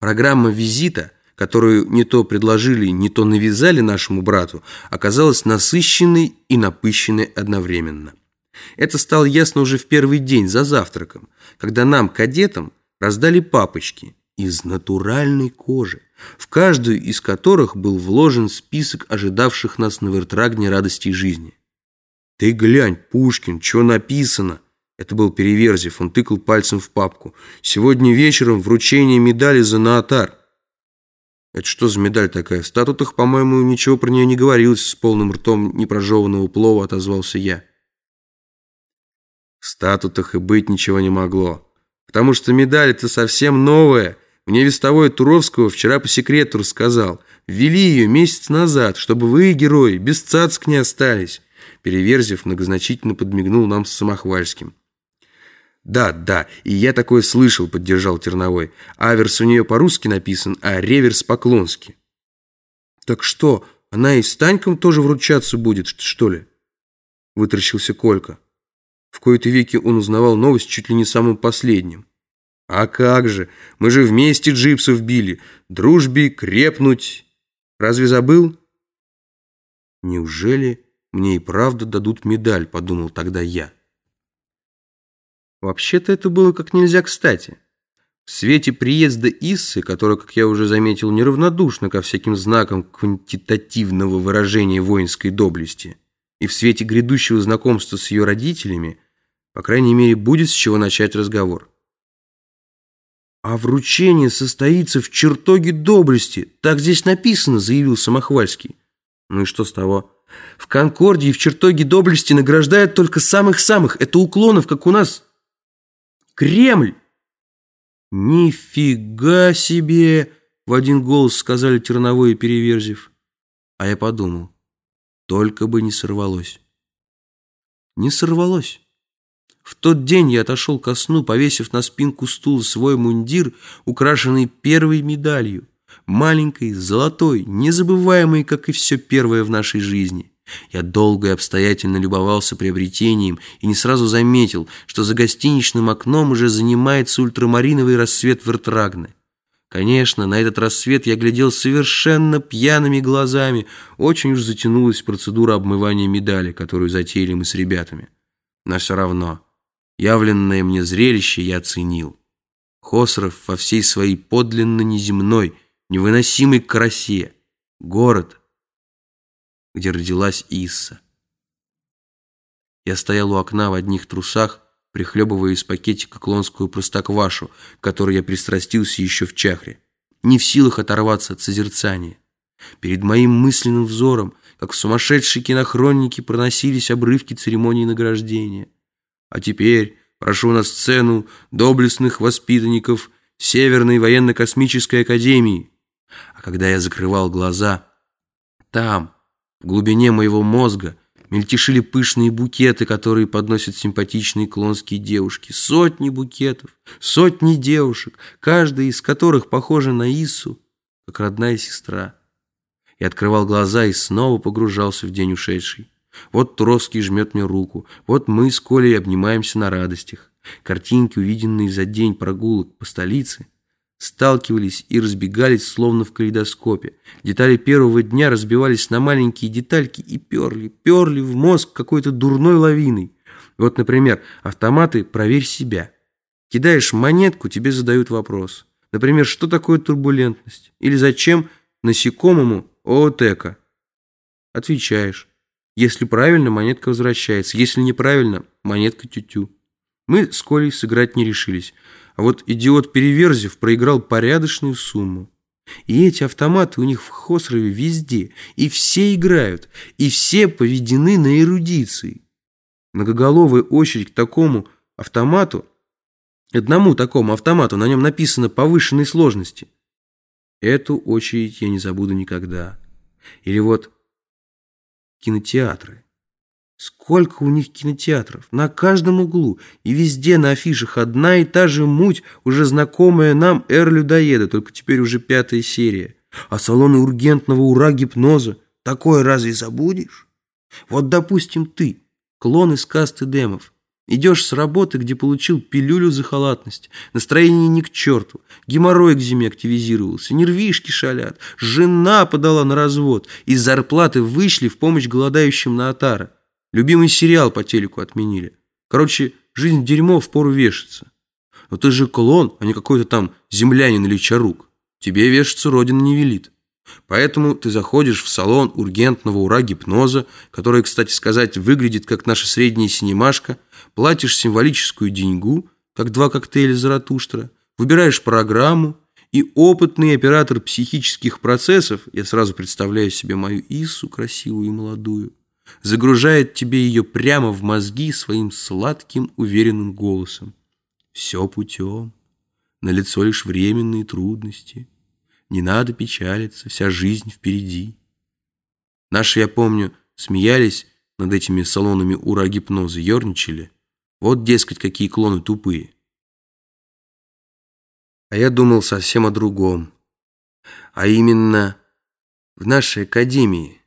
Программа визита, которую не то предложили, не то навязали нашему брату, оказалась насыщенной и напыщенной одновременно. Это стало ясно уже в первый день за завтраком, когда нам, кадетам, раздали папочки из натуральной кожи, в каждую из которых был вложен список ожидавших нас на вертрагне радостей жизни. «Ты глянь, Пушкин, что написано?» Это был Переверзев, он тыкал пальцем в папку. «Сегодня вечером вручение медали за Наотар». «Это что за медаль такая? В статутах, по-моему, ничего про нее не говорилось», с полным ртом непрожеванного плова отозвался я. В статутах и быть ничего не могло. Потому что медаль это совсем новая. Мне вестовой Туровского вчера по секрету рассказал. Ввели ее месяц назад, чтобы вы, герои, без цацк не остались. Переверзев многозначительно подмигнул нам с Самохвальским. «Да, да, и я такое слышал», — поддержал Терновой. «Аверс у нее по-русски написан, а реверс по-клонски». «Так что, она и с Таньком тоже вручаться будет, что ли?» — вытращился Колька. В кои-то веки он узнавал новость чуть ли не самым последним. «А как же! Мы же вместе джипсов били! Дружбе крепнуть! Разве забыл?» «Неужели мне и правда дадут медаль?» – подумал тогда я. Вообще-то это было как нельзя кстати. В свете приезда Иссы, которая, как я уже заметил, неравнодушна ко всяким знакам квантитативного выражения воинской доблести – и в свете грядущего знакомства с ее родителями, по крайней мере, будет с чего начать разговор. «А вручение состоится в чертоге доблести. Так здесь написано», — заявил Самохвальский. «Ну и что с того? В Конкордии в чертоге доблести награждают только самых-самых. Это уклонов, как у нас Кремль!» «Нифига себе!» — в один голос сказали Терновой и Переверзев. А я подумал. Только бы не сорвалось. Не сорвалось. В тот день я отошел ко сну, повесив на спинку стула свой мундир, украшенный первой медалью, маленькой, золотой, незабываемой, как и все первое в нашей жизни. Я долго и обстоятельно любовался приобретением и не сразу заметил, что за гостиничным окном уже занимается ультрамариновый рассвет Вертрагны. Конечно, на этот рассвет я глядел совершенно пьяными глазами. Очень уж затянулась процедура обмывания медали, которую затеяли мы с ребятами. Но все равно, явленное мне зрелище я оценил. Хосров во всей своей подлинно неземной, невыносимой красе. Город, где родилась Исса. Я стоял у окна в одних трусах, прихлебывая из пакетика клонскую простоквашу, которой я пристрастился еще в чахре, не в силах оторваться от созерцания. Перед моим мысленным взором, как в сумасшедшей кинохронике, проносились обрывки церемонии награждения. А теперь прошу на сцену доблестных воспитанников Северной военно-космической академии. А когда я закрывал глаза, там, в глубине моего мозга, Мельтешили пышные букеты, которые подносят симпатичные клонские девушки. Сотни букетов, сотни девушек, каждая из которых похожа на Ису, как родная сестра. Я открывал глаза и снова погружался в день ушедший. Вот Туровский жмет мне руку, вот мы с Колей обнимаемся на радостях. Картинки, увиденные за день прогулок по столице – сталкивались и разбегались, словно в калейдоскопе. Детали первого дня разбивались на маленькие детальки и перли, перли в мозг какой-то дурной лавиной. Вот, например, автоматы «Проверь себя». Кидаешь монетку, тебе задают вопрос. Например, что такое турбулентность? Или зачем насекомому ООТЭКа? Отвечаешь. Если правильно, монетка возвращается. Если неправильно, монетка тю-тю. Мы с Колей сыграть не решились. А вот идиот Переверзев проиграл порядочную сумму. И эти автоматы у них в Хосрове везде. И все играют. И все поведены на эрудиции. Многоголовая очередь к такому автомату, одному такому автомату, на нем написано повышенной сложности. Эту очередь я не забуду никогда. Или вот кинотеатры. Сколько у них кинотеатров, на каждом углу, и везде на афишах одна и та же муть, уже знакомая нам Эр-людоеда, только теперь уже пятая серия. А салоны ургентного ура-гипноза, такое разве забудешь? Вот, допустим, ты, клон из касты демов, Идешь с работы, где получил пилюлю за халатность, настроение ни к черту, геморрой к зиме активизировался, нервишки шалят, жена подала на развод, из зарплаты вышли в помощь голодающим на отара. Любимый сериал по телеку отменили. Короче, жизнь дерьмо, пору вешаться. Но ты же клон, а не какой-то там землянин или чарук. Тебе вешаться родина не велит. Поэтому ты заходишь в салон ургентного ура-гипноза, который, кстати сказать, выглядит как наша средняя синемашка, платишь символическую деньгу, как два коктейля Заратуштра, выбираешь программу, и опытный оператор психических процессов, я сразу представляю себе мою Иссу, красивую и молодую, загружает тебе ее прямо в мозги своим сладким, уверенным голосом. Все путем, на лицо лишь временные трудности – не надо печалиться, вся жизнь впереди. Наши, я помню, смеялись над этими салонами ура-гипноза, ерничали. Вот, дескать, какие клоны тупые. А я думал совсем о другом. А именно, в нашей академии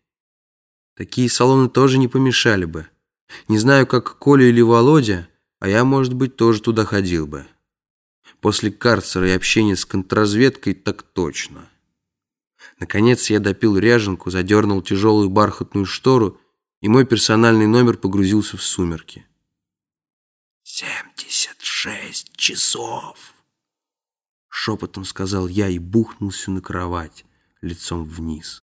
такие салоны тоже не помешали бы. Не знаю, как Коля или Володя, а я, может быть, тоже туда ходил бы. После карцера и общения с контрразведкой так точно. Наконец я допил ряженку, задернул тяжелую бархатную штору, и мой персональный номер погрузился в сумерки. «Семьдесят шесть часов!» Шепотом сказал я и бухнулся на кровать лицом вниз.